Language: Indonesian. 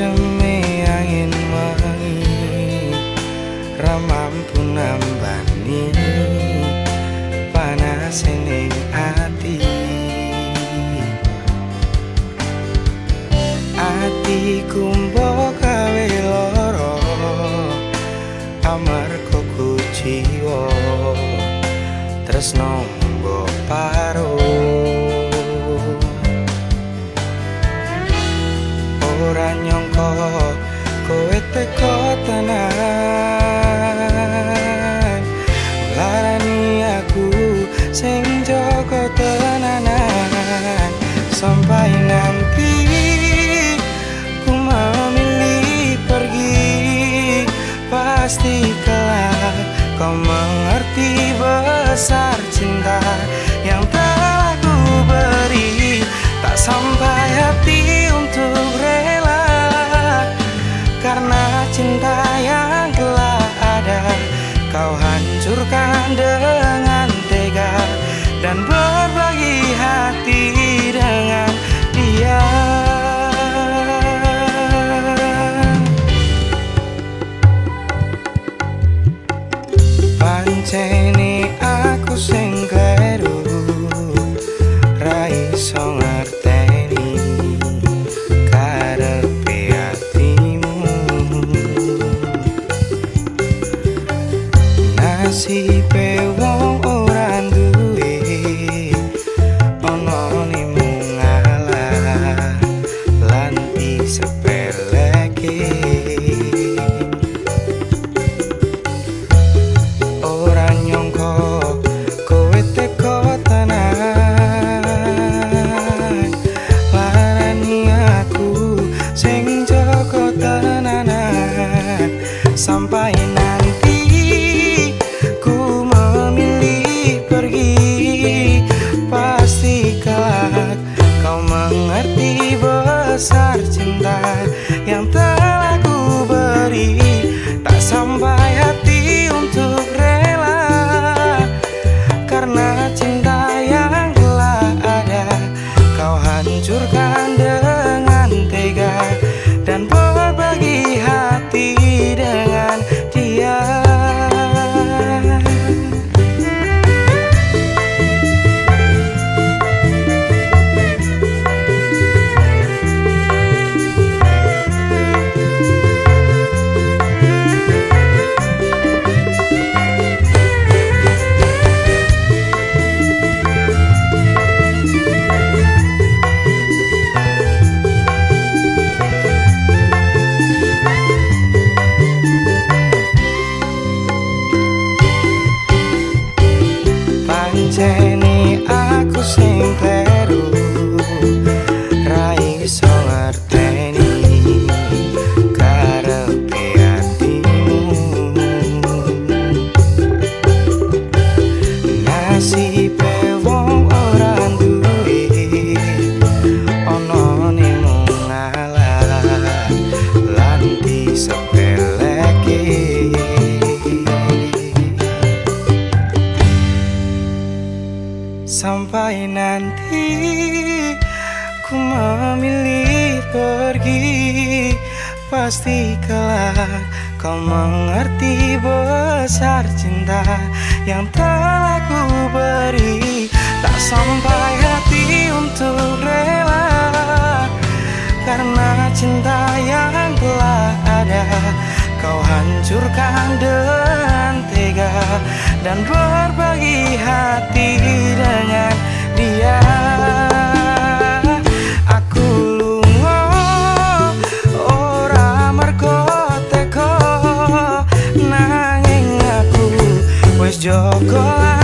semi angin wangi ramam pun nambani. Panas ini hati hati kumbo kawe loro amar kuku jiwo tresno mbok pasti kelak kau mengerti besar cinta yang telah ku beri. Tak sampai hati nasibe wong besar cinta Sampai nanti ku memilih pergi. Pasti kelak kau mengerti besar cinta Yang telah ku beri. Tak sampai hati untuk rela Karena cinta yang telah ada Kau hancurkan dengan tega Dan berbagi jokoan